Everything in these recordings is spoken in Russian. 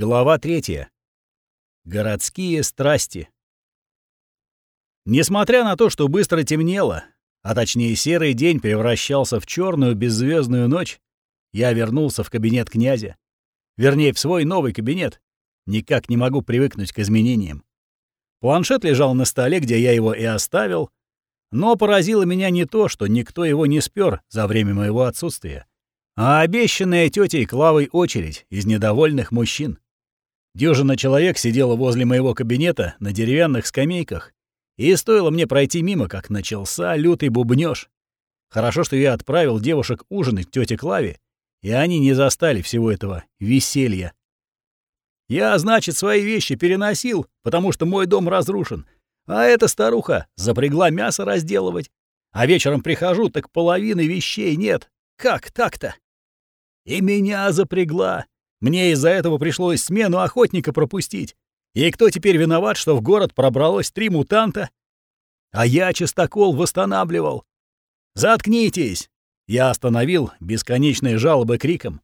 Глава третья. Городские страсти. Несмотря на то, что быстро темнело, а точнее серый день превращался в черную беззвездную ночь, я вернулся в кабинет князя. Вернее, в свой новый кабинет. Никак не могу привыкнуть к изменениям. Планшет лежал на столе, где я его и оставил, но поразило меня не то, что никто его не спер за время моего отсутствия, а обещанная тетей Клавой очередь из недовольных мужчин. Дюжина человек сидела возле моего кабинета на деревянных скамейках, и стоило мне пройти мимо, как начался лютый бубнёж. Хорошо, что я отправил девушек ужинать к тете Клаве, и они не застали всего этого веселья. Я, значит, свои вещи переносил, потому что мой дом разрушен, а эта старуха запрягла мясо разделывать. А вечером прихожу, так половины вещей нет. Как так-то? И меня запрягла. Мне из-за этого пришлось смену охотника пропустить. И кто теперь виноват, что в город пробралось три мутанта? А я чистокол восстанавливал. «Заткнитесь!» Я остановил бесконечные жалобы криком.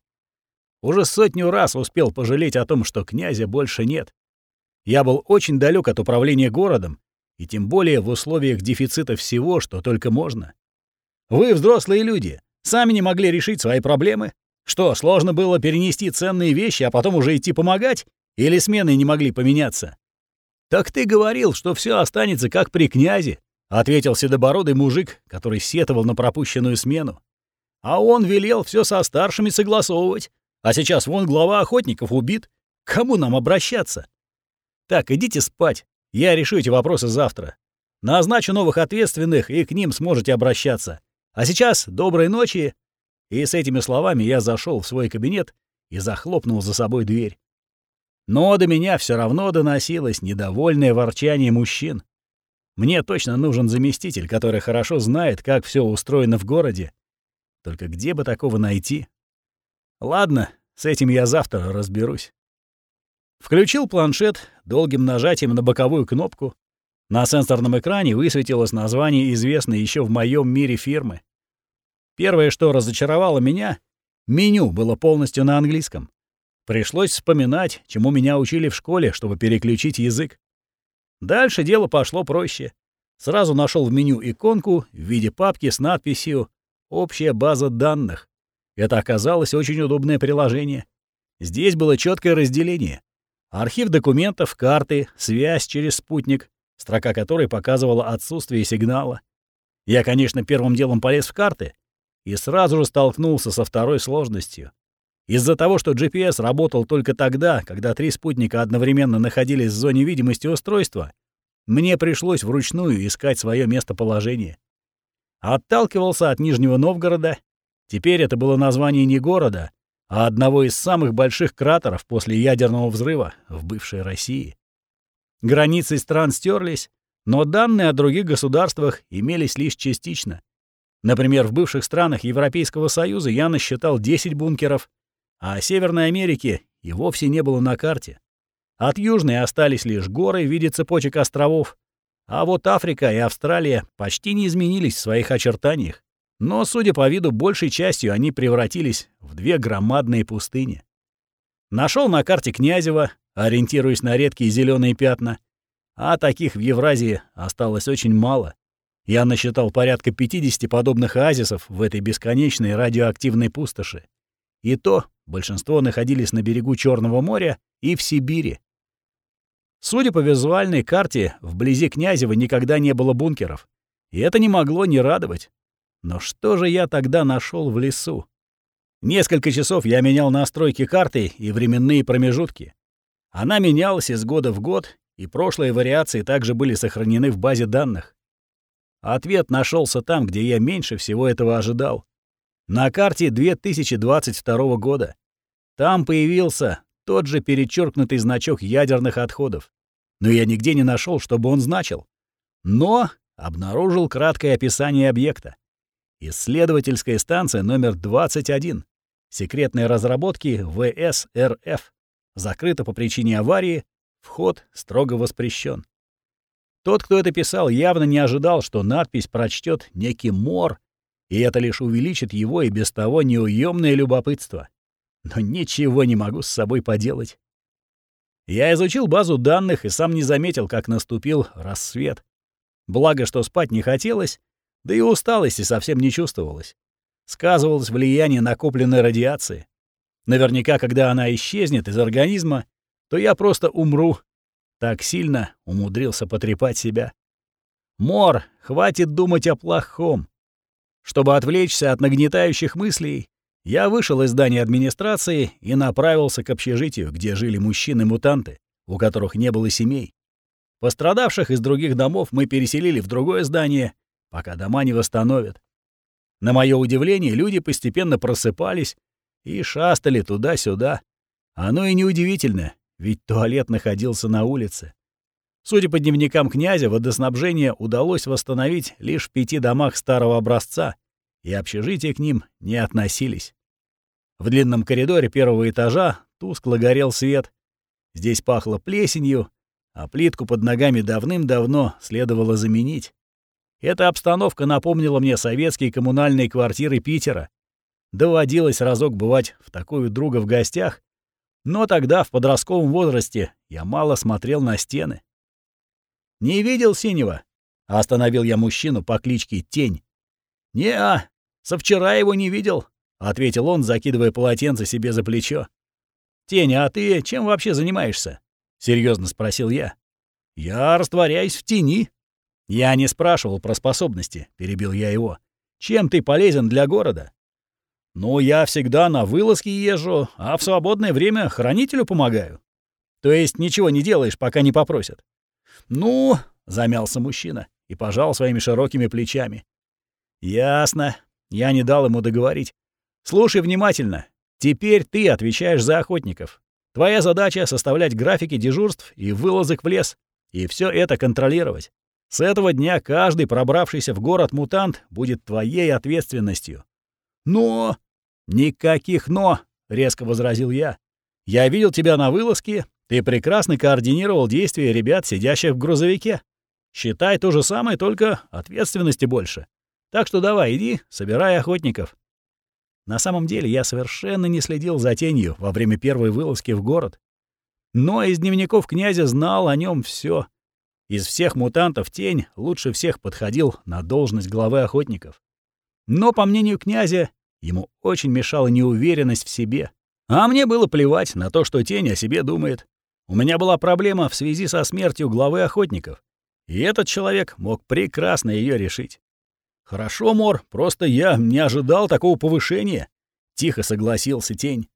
Уже сотню раз успел пожалеть о том, что князя больше нет. Я был очень далек от управления городом, и тем более в условиях дефицита всего, что только можно. Вы, взрослые люди, сами не могли решить свои проблемы? Что, сложно было перенести ценные вещи, а потом уже идти помогать? Или смены не могли поменяться? Так ты говорил, что все останется как при князе, ответил седобородый мужик, который сетовал на пропущенную смену. А он велел все со старшими согласовывать. А сейчас вон глава охотников убит. кому нам обращаться? Так, идите спать. Я решу эти вопросы завтра. Назначу новых ответственных, и к ним сможете обращаться. А сейчас доброй ночи!» И с этими словами я зашел в свой кабинет и захлопнул за собой дверь. Но до меня все равно доносилось недовольное ворчание мужчин. Мне точно нужен заместитель, который хорошо знает, как все устроено в городе. Только где бы такого найти? Ладно, с этим я завтра разберусь. Включил планшет долгим нажатием на боковую кнопку. На сенсорном экране высветилось название известной еще в моем мире фирмы. Первое, что разочаровало меня, меню было полностью на английском. Пришлось вспоминать, чему меня учили в школе, чтобы переключить язык. Дальше дело пошло проще. Сразу нашел в меню иконку в виде папки с надписью «Общая база данных». Это оказалось очень удобное приложение. Здесь было четкое разделение. Архив документов, карты, связь через спутник, строка которой показывала отсутствие сигнала. Я, конечно, первым делом полез в карты и сразу же столкнулся со второй сложностью. Из-за того, что GPS работал только тогда, когда три спутника одновременно находились в зоне видимости устройства, мне пришлось вручную искать свое местоположение. Отталкивался от Нижнего Новгорода. Теперь это было название не города, а одного из самых больших кратеров после ядерного взрыва в бывшей России. Границы стран стерлись, но данные о других государствах имелись лишь частично. Например, в бывших странах Европейского Союза я насчитал 10 бункеров, а Северной Америки и вовсе не было на карте. От Южной остались лишь горы в виде цепочек островов, а вот Африка и Австралия почти не изменились в своих очертаниях. Но, судя по виду, большей частью они превратились в две громадные пустыни. Нашел на карте Князева, ориентируясь на редкие зеленые пятна, а таких в Евразии осталось очень мало. Я насчитал порядка 50 подобных оазисов в этой бесконечной радиоактивной пустоши. И то большинство находились на берегу Черного моря и в Сибири. Судя по визуальной карте, вблизи Князева никогда не было бункеров. И это не могло не радовать. Но что же я тогда нашел в лесу? Несколько часов я менял настройки карты и временные промежутки. Она менялась из года в год, и прошлые вариации также были сохранены в базе данных. Ответ нашелся там, где я меньше всего этого ожидал. На карте 2022 года. Там появился тот же перечеркнутый значок ядерных отходов. Но я нигде не нашел, чтобы он значил. Но обнаружил краткое описание объекта. Исследовательская станция номер 21. Секретные разработки ВСРФ. Закрыта по причине аварии. Вход строго воспрещен. Тот, кто это писал, явно не ожидал, что надпись прочтет некий мор, и это лишь увеличит его и без того неуемное любопытство. Но ничего не могу с собой поделать. Я изучил базу данных и сам не заметил, как наступил рассвет. Благо, что спать не хотелось, да и усталости совсем не чувствовалось. Сказывалось влияние накопленной радиации. Наверняка, когда она исчезнет из организма, то я просто умру. Так сильно умудрился потрепать себя. Мор, хватит думать о плохом. Чтобы отвлечься от нагнетающих мыслей, я вышел из здания администрации и направился к общежитию, где жили мужчины-мутанты, у которых не было семей. Пострадавших из других домов мы переселили в другое здание, пока дома не восстановят. На мое удивление, люди постепенно просыпались и шастали туда-сюда. Оно и неудивительно, ведь туалет находился на улице. Судя по дневникам князя, водоснабжение удалось восстановить лишь в пяти домах старого образца, и общежития к ним не относились. В длинном коридоре первого этажа тускло горел свет. Здесь пахло плесенью, а плитку под ногами давным-давно следовало заменить. Эта обстановка напомнила мне советские коммунальные квартиры Питера. Доводилось разок бывать в такую друга в гостях, но тогда, в подростковом возрасте, я мало смотрел на стены. «Не видел синего?» — остановил я мужчину по кличке Тень. «Не-а, со вчера его не видел», — ответил он, закидывая полотенце себе за плечо. «Тень, а ты чем вообще занимаешься?» — серьезно спросил я. «Я растворяюсь в тени». «Я не спрашивал про способности», — перебил я его. «Чем ты полезен для города?» «Ну, я всегда на вылазки езжу, а в свободное время хранителю помогаю». «То есть ничего не делаешь, пока не попросят?» «Ну...» — замялся мужчина и пожал своими широкими плечами. «Ясно». Я не дал ему договорить. «Слушай внимательно. Теперь ты отвечаешь за охотников. Твоя задача — составлять графики дежурств и вылазок в лес, и все это контролировать. С этого дня каждый пробравшийся в город мутант будет твоей ответственностью». «Но...» «Никаких «но», — резко возразил я. «Я видел тебя на вылазке, ты прекрасно координировал действия ребят, сидящих в грузовике. Считай то же самое, только ответственности больше. Так что давай, иди, собирай охотников». На самом деле я совершенно не следил за тенью во время первой вылазки в город. Но из дневников князя знал о нем все. Из всех мутантов тень лучше всех подходил на должность главы охотников. Но, по мнению князя, ему очень мешала неуверенность в себе. А мне было плевать на то, что тень о себе думает. У меня была проблема в связи со смертью главы охотников, и этот человек мог прекрасно ее решить. «Хорошо, Мор, просто я не ожидал такого повышения», — тихо согласился Тень.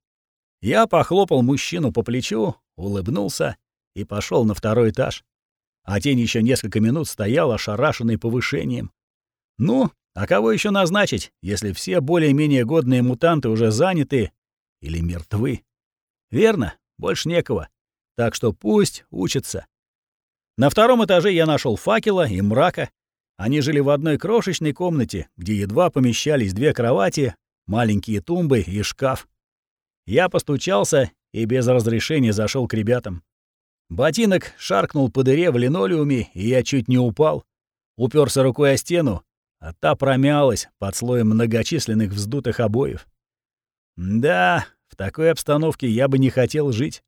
Я похлопал мужчину по плечу, улыбнулся и пошел на второй этаж. А Тень еще несколько минут стоял ошарашенный повышением. Ну, а кого еще назначить, если все более-менее годные мутанты уже заняты или мертвы? Верно, больше некого так что пусть учатся. На втором этаже я нашел факела и мрака. Они жили в одной крошечной комнате, где едва помещались две кровати, маленькие тумбы и шкаф. Я постучался и без разрешения зашел к ребятам. Ботинок шаркнул по дыре в линолеуме, и я чуть не упал. Уперся рукой о стену, а та промялась под слоем многочисленных вздутых обоев. Да, в такой обстановке я бы не хотел жить.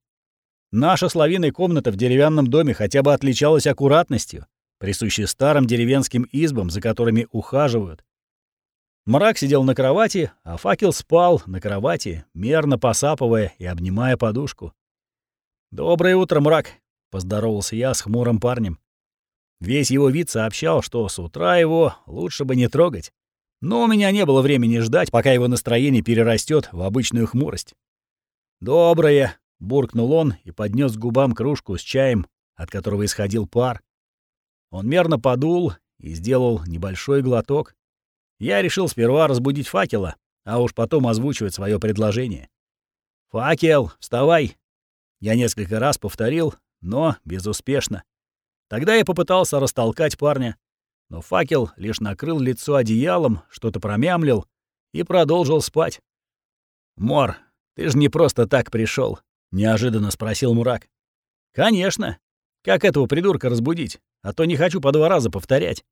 Наша с комната в деревянном доме хотя бы отличалась аккуратностью, присущей старым деревенским избам, за которыми ухаживают. Мрак сидел на кровати, а факел спал на кровати, мерно посапывая и обнимая подушку. «Доброе утро, мрак!» — поздоровался я с хмурым парнем. Весь его вид сообщал, что с утра его лучше бы не трогать. Но у меня не было времени ждать, пока его настроение перерастет в обычную хмурость. «Доброе!» Буркнул он и поднес к губам кружку с чаем, от которого исходил пар. Он мерно подул и сделал небольшой глоток. Я решил сперва разбудить факела, а уж потом озвучивать свое предложение. «Факел, вставай!» Я несколько раз повторил, но безуспешно. Тогда я попытался растолкать парня, но факел лишь накрыл лицо одеялом, что-то промямлил и продолжил спать. «Мор, ты же не просто так пришел, — неожиданно спросил Мурак. «Конечно. Как этого придурка разбудить? А то не хочу по два раза повторять».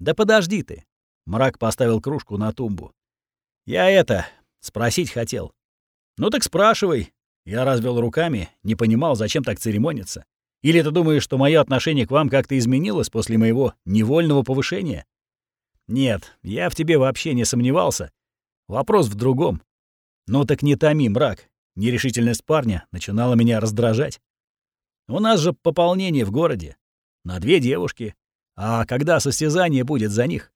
«Да подожди ты». Мрак поставил кружку на тумбу. «Я это, спросить хотел». «Ну так спрашивай. Я развел руками, не понимал, зачем так церемониться. Или ты думаешь, что мое отношение к вам как-то изменилось после моего невольного повышения? Нет, я в тебе вообще не сомневался. Вопрос в другом. Ну так не томи, мрак. Нерешительность парня начинала меня раздражать. У нас же пополнение в городе. На две девушки. А когда состязание будет за них?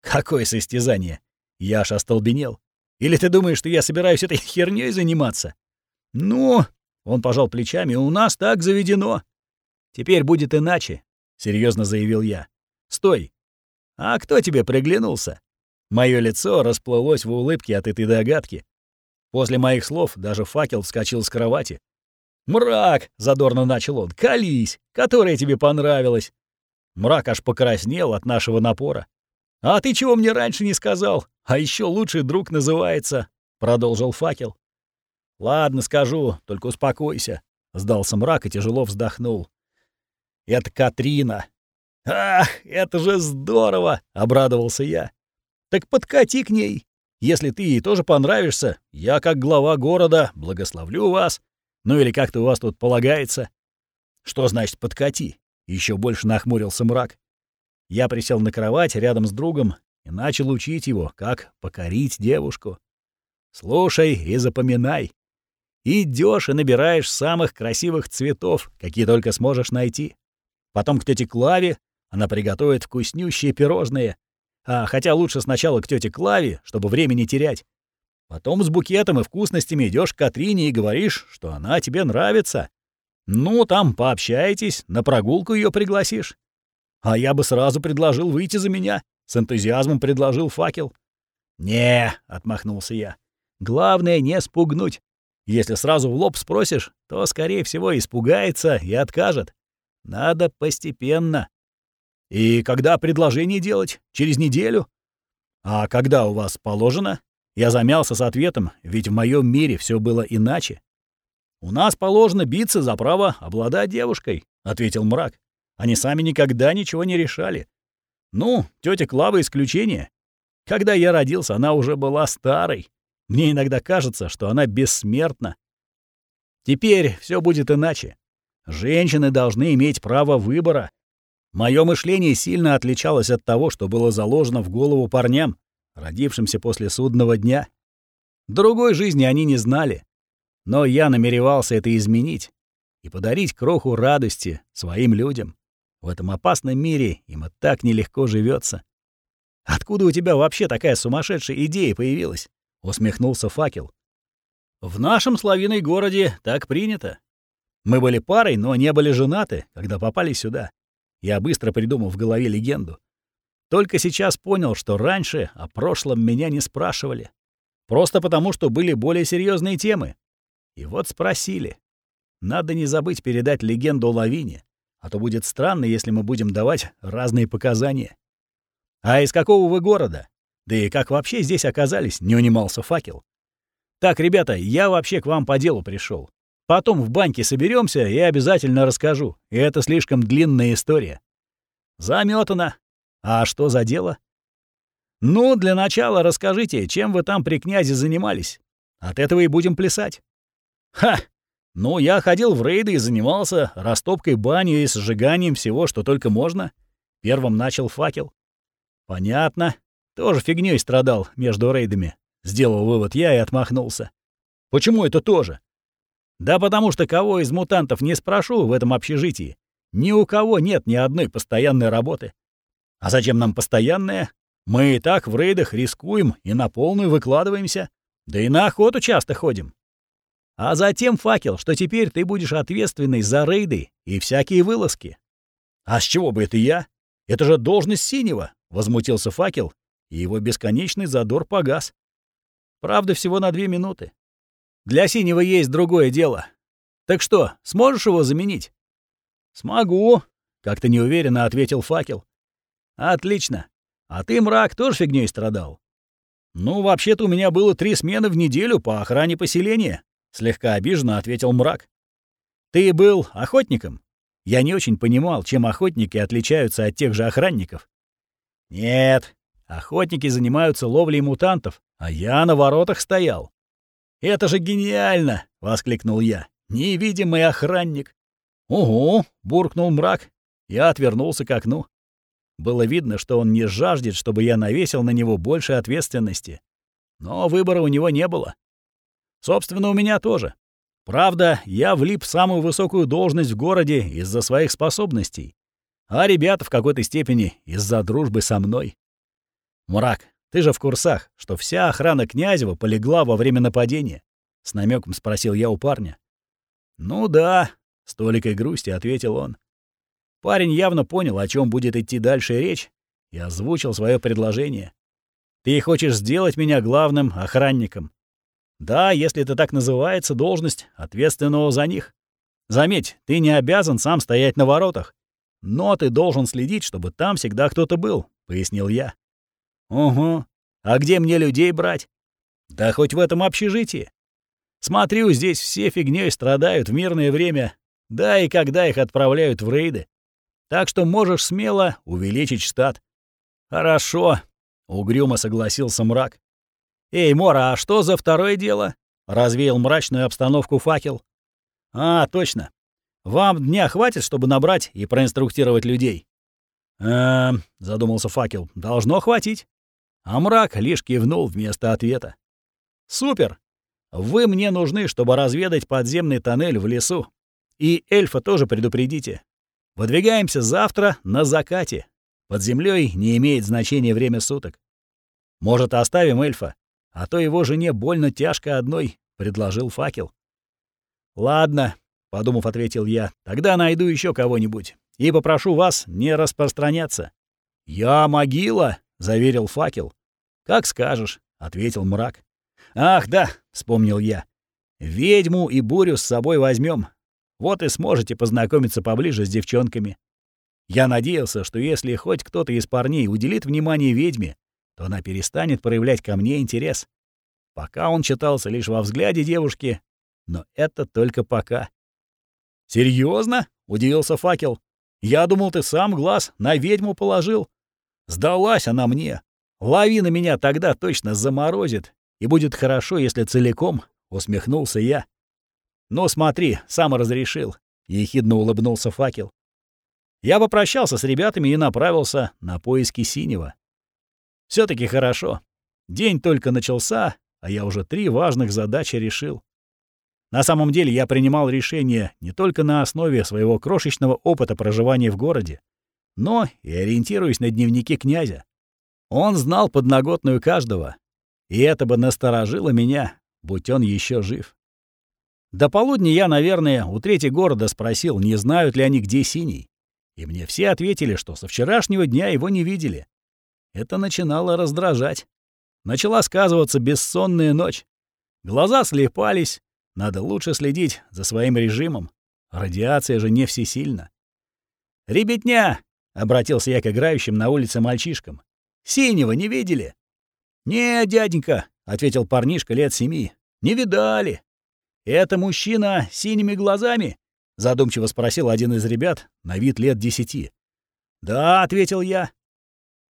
Какое состязание? Я аж остолбенел. Или ты думаешь, что я собираюсь этой херней заниматься? Ну, он пожал плечами, у нас так заведено. Теперь будет иначе, серьезно заявил я. Стой. А кто тебе приглянулся? Мое лицо расплылось в улыбке от этой догадки. После моих слов даже факел вскочил с кровати. «Мрак!» — задорно начал он. «Колись! Которая тебе понравилась!» Мрак аж покраснел от нашего напора. «А ты чего мне раньше не сказал? А еще лучший друг называется!» — продолжил факел. «Ладно, скажу, только успокойся», — сдался мрак и тяжело вздохнул. «Это Катрина». «Ах, это же здорово!» — обрадовался я. «Так подкати к ней. Если ты ей тоже понравишься, я, как глава города, благословлю вас. Ну или как-то у вас тут полагается». «Что значит подкати?» — еще больше нахмурился мрак. Я присел на кровать рядом с другом и начал учить его, как покорить девушку. «Слушай и запоминай. Идешь и набираешь самых красивых цветов, какие только сможешь найти. Потом к тете Клаве, она приготовит вкуснющие пирожные. А хотя лучше сначала к тете Клаве, чтобы время не терять. Потом с букетом и вкусностями идешь к Катрине и говоришь, что она тебе нравится. Ну, там пообщаетесь, на прогулку ее пригласишь. А я бы сразу предложил выйти за меня. С энтузиазмом предложил факел. «Не», — отмахнулся я. «Главное не спугнуть. Если сразу в лоб спросишь, то, скорее всего, испугается и откажет. Надо постепенно. И когда предложение делать? Через неделю? А когда у вас положено? Я замялся с ответом, ведь в моем мире все было иначе. «У нас положено биться за право обладать девушкой», — ответил мрак. «Они сами никогда ничего не решали. Ну, тетя Клава исключение. Когда я родился, она уже была старой. Мне иногда кажется, что она бессмертна. Теперь все будет иначе. Женщины должны иметь право выбора. Мое мышление сильно отличалось от того, что было заложено в голову парням, родившимся после судного дня. Другой жизни они не знали. Но я намеревался это изменить и подарить кроху радости своим людям. В этом опасном мире им и так нелегко живется. Откуда у тебя вообще такая сумасшедшая идея появилась? усмехнулся факел. В нашем славиной городе так принято. Мы были парой, но не были женаты, когда попали сюда. Я быстро придумал в голове легенду. Только сейчас понял, что раньше о прошлом меня не спрашивали. Просто потому, что были более серьезные темы. И вот спросили. Надо не забыть передать легенду о лавине, а то будет странно, если мы будем давать разные показания. А из какого вы города? Да и как вообще здесь оказались, не унимался факел. Так, ребята, я вообще к вам по делу пришел. Потом в баньке соберемся и обязательно расскажу. И это слишком длинная история. Заметано. А что за дело? Ну, для начала расскажите, чем вы там при князе занимались. От этого и будем плясать. Ха! Ну, я ходил в рейды и занимался растопкой бани и сжиганием всего, что только можно. Первым начал факел. Понятно. Тоже фигнёй страдал между рейдами. Сделал вывод я и отмахнулся. Почему это тоже? Да потому что кого из мутантов не спрошу в этом общежитии, ни у кого нет ни одной постоянной работы. А зачем нам постоянная? Мы и так в рейдах рискуем и на полную выкладываемся. Да и на охоту часто ходим. А затем факел, что теперь ты будешь ответственный за рейды и всякие вылазки. А с чего бы это я? Это же должность синего, возмутился факел, и его бесконечный задор погас. Правда, всего на две минуты. Для синего есть другое дело. Так что, сможешь его заменить? Смогу, как-то неуверенно ответил факел. Отлично. А ты, мрак, тоже фигней страдал? Ну, вообще-то у меня было три смены в неделю по охране поселения, слегка обиженно ответил мрак. Ты был охотником? Я не очень понимал, чем охотники отличаются от тех же охранников. Нет, Охотники занимаются ловлей мутантов, а я на воротах стоял. «Это же гениально!» — воскликнул я. «Невидимый охранник!» «Угу!» — буркнул мрак. Я отвернулся к окну. Было видно, что он не жаждет, чтобы я навесил на него больше ответственности. Но выбора у него не было. Собственно, у меня тоже. Правда, я влип в самую высокую должность в городе из-за своих способностей, а ребята в какой-то степени из-за дружбы со мной. Мрак, ты же в курсах, что вся охрана Князева полегла во время нападения? С намеком спросил я у парня. Ну да, с толикой грусти ответил он. Парень явно понял, о чем будет идти дальше речь, и озвучил свое предложение. Ты хочешь сделать меня главным охранником. Да, если это так называется, должность ответственного за них. Заметь, ты не обязан сам стоять на воротах. Но ты должен следить, чтобы там всегда кто-то был, — пояснил я. Угу. А где мне людей брать? Да хоть в этом общежитии. Смотрю, здесь все фигнёй страдают в мирное время, да и когда их отправляют в рейды. Так что можешь смело увеличить штат. Хорошо, — угрюмо согласился мрак. «Эй, Мора, а что за второе дело?» — развеял мрачную обстановку факел. «А, точно. Вам дня хватит, чтобы набрать и проинструктировать людей?» «Эм», — задумался факел, — «должно хватить». А мрак лишь кивнул вместо ответа. «Супер! Вы мне нужны, чтобы разведать подземный тоннель в лесу. И эльфа тоже предупредите. Выдвигаемся завтра на закате. Под землей не имеет значения время суток. Может, оставим эльфа? А то его жене больно тяжко одной, — предложил факел. «Ладно», — подумав, ответил я, — «тогда найду еще кого-нибудь и попрошу вас не распространяться». «Я могила», — заверил факел. «Как скажешь», — ответил мрак. «Ах, да», — вспомнил я. «Ведьму и бурю с собой возьмем. Вот и сможете познакомиться поближе с девчонками». Я надеялся, что если хоть кто-то из парней уделит внимание ведьме, то она перестанет проявлять ко мне интерес. Пока он читался лишь во взгляде девушки, но это только пока. Серьезно? удивился факел. «Я думал, ты сам глаз на ведьму положил. Сдалась она мне. Лавина меня тогда точно заморозит, и будет хорошо, если целиком», — усмехнулся я. «Ну смотри, сам разрешил», — ехидно улыбнулся факел. Я попрощался с ребятами и направился на поиски синего все таки хорошо. День только начался, а я уже три важных задачи решил. На самом деле я принимал решения не только на основе своего крошечного опыта проживания в городе, но и ориентируясь на дневники князя. Он знал подноготную каждого, и это бы насторожило меня, будь он еще жив. До полудня я, наверное, у третьей города спросил, не знают ли они, где Синий. И мне все ответили, что со вчерашнего дня его не видели. Это начинало раздражать. Начала сказываться бессонная ночь. Глаза слепались. Надо лучше следить за своим режимом. Радиация же не всесильна. «Ребятня!» — обратился я к играющим на улице мальчишкам. «Синего не видели?» «Не, дяденька», — ответил парнишка лет семи. «Не видали». «Это мужчина с синими глазами?» — задумчиво спросил один из ребят, на вид лет десяти. «Да», — ответил я.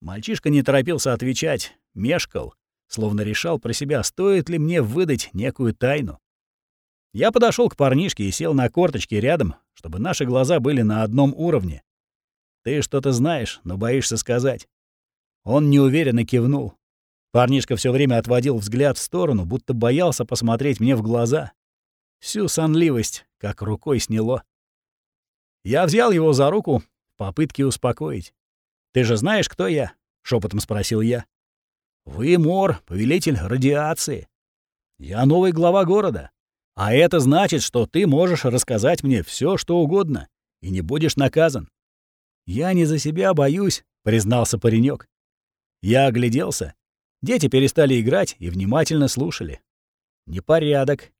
Мальчишка не торопился отвечать, мешкал, словно решал про себя, стоит ли мне выдать некую тайну. Я подошел к парнишке и сел на корточки рядом, чтобы наши глаза были на одном уровне. «Ты что-то знаешь, но боишься сказать». Он неуверенно кивнул. Парнишка все время отводил взгляд в сторону, будто боялся посмотреть мне в глаза. Всю сонливость как рукой сняло. Я взял его за руку в попытке успокоить. «Ты же знаешь, кто я?» — шепотом спросил я. «Вы Мор, повелитель радиации. Я новый глава города. А это значит, что ты можешь рассказать мне все, что угодно, и не будешь наказан». «Я не за себя боюсь», — признался паренек. Я огляделся. Дети перестали играть и внимательно слушали. Непорядок.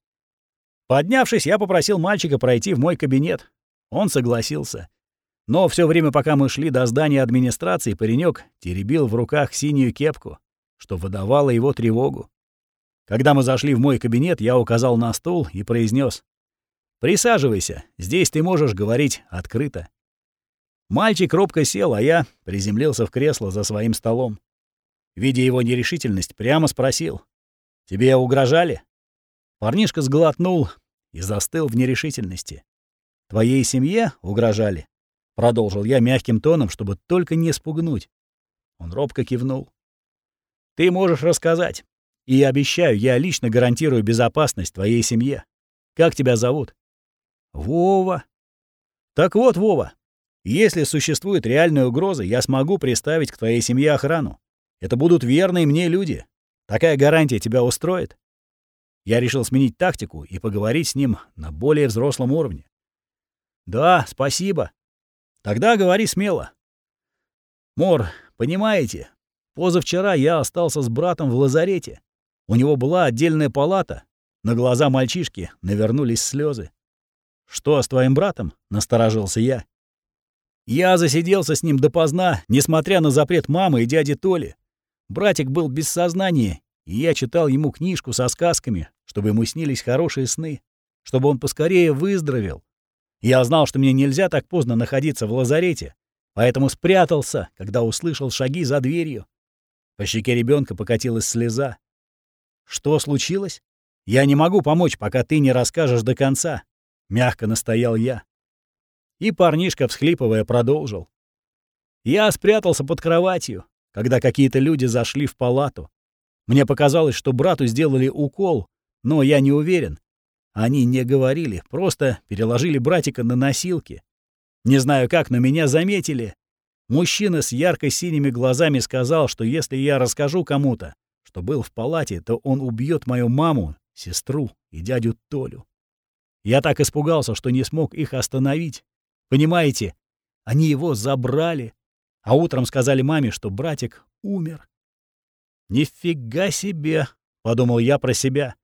Поднявшись, я попросил мальчика пройти в мой кабинет. Он согласился. Но все время, пока мы шли до здания администрации, паренек теребил в руках синюю кепку, что выдавало его тревогу. Когда мы зашли в мой кабинет, я указал на стул и произнес: «Присаживайся, здесь ты можешь говорить открыто». Мальчик робко сел, а я приземлился в кресло за своим столом. Видя его нерешительность, прямо спросил. «Тебе угрожали?» Парнишка сглотнул и застыл в нерешительности. «Твоей семье угрожали?» — продолжил я мягким тоном, чтобы только не спугнуть. Он робко кивнул. «Ты можешь рассказать. И обещаю, я лично гарантирую безопасность твоей семье. Как тебя зовут?» «Вова». «Так вот, Вова, если существует реальная угроза, я смогу приставить к твоей семье охрану. Это будут верные мне люди. Такая гарантия тебя устроит?» Я решил сменить тактику и поговорить с ним на более взрослом уровне. «Да, спасибо. Тогда говори смело». «Мор, понимаете, позавчера я остался с братом в лазарете. У него была отдельная палата. На глаза мальчишки навернулись слезы. «Что с твоим братом?» — насторожился я. Я засиделся с ним допоздна, несмотря на запрет мамы и дяди Толи. Братик был без сознания, и я читал ему книжку со сказками, чтобы ему снились хорошие сны, чтобы он поскорее выздоровел. Я знал, что мне нельзя так поздно находиться в лазарете, поэтому спрятался, когда услышал шаги за дверью. По щеке ребенка покатилась слеза. «Что случилось? Я не могу помочь, пока ты не расскажешь до конца», — мягко настоял я. И парнишка, всхлипывая, продолжил. Я спрятался под кроватью, когда какие-то люди зашли в палату. Мне показалось, что брату сделали укол, но я не уверен. Они не говорили, просто переложили братика на носилки. Не знаю как, но меня заметили. Мужчина с ярко-синими глазами сказал, что если я расскажу кому-то, что был в палате, то он убьет мою маму, сестру и дядю Толю. Я так испугался, что не смог их остановить. Понимаете, они его забрали, а утром сказали маме, что братик умер. «Нифига себе!» — подумал я про себя.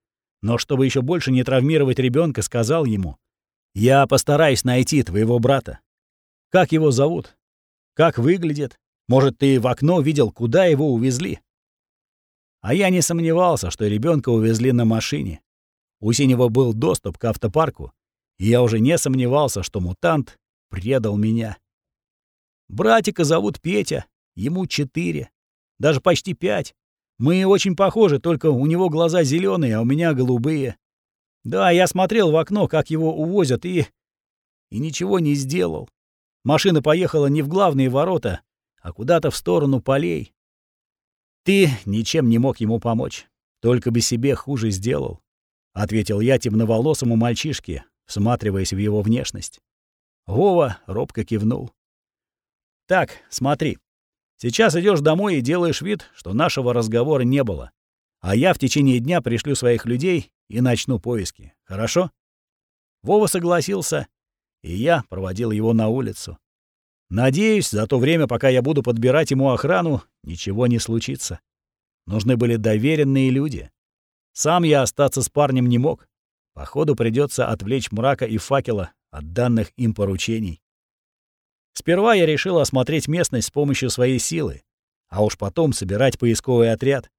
Но чтобы еще больше не травмировать ребенка, сказал ему. «Я постараюсь найти твоего брата. Как его зовут? Как выглядит? Может, ты в окно видел, куда его увезли?» А я не сомневался, что ребенка увезли на машине. У Синего был доступ к автопарку, и я уже не сомневался, что мутант предал меня. Братика зовут Петя, ему четыре, даже почти пять. Мы очень похожи, только у него глаза зеленые, а у меня голубые. Да, я смотрел в окно, как его увозят, и... И ничего не сделал. Машина поехала не в главные ворота, а куда-то в сторону полей. Ты ничем не мог ему помочь, только бы себе хуже сделал, — ответил я темноволосому мальчишке, всматриваясь в его внешность. Вова робко кивнул. «Так, смотри. Сейчас идешь домой и делаешь вид, что нашего разговора не было. А я в течение дня пришлю своих людей и начну поиски. Хорошо?» Вова согласился, и я проводил его на улицу. Надеюсь, за то время, пока я буду подбирать ему охрану, ничего не случится. Нужны были доверенные люди. Сам я остаться с парнем не мог. Походу, придется отвлечь мрака и факела от данных им поручений. Сперва я решил осмотреть местность с помощью своей силы, а уж потом собирать поисковый отряд.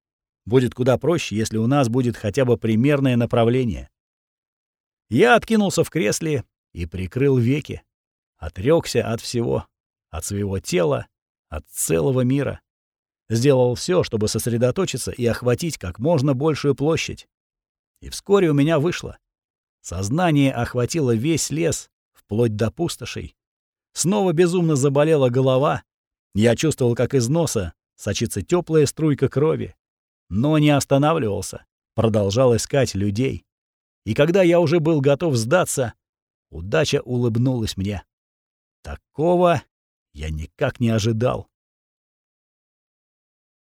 Будет куда проще, если у нас будет хотя бы примерное направление. Я откинулся в кресле и прикрыл веки. Отрекся от всего, от своего тела, от целого мира. Сделал все, чтобы сосредоточиться и охватить как можно большую площадь. И вскоре у меня вышло. Сознание охватило весь лес, вплоть до пустошей. Снова безумно заболела голова. Я чувствовал, как из носа сочится теплая струйка крови. Но не останавливался, продолжал искать людей. И когда я уже был готов сдаться, удача улыбнулась мне. Такого я никак не ожидал.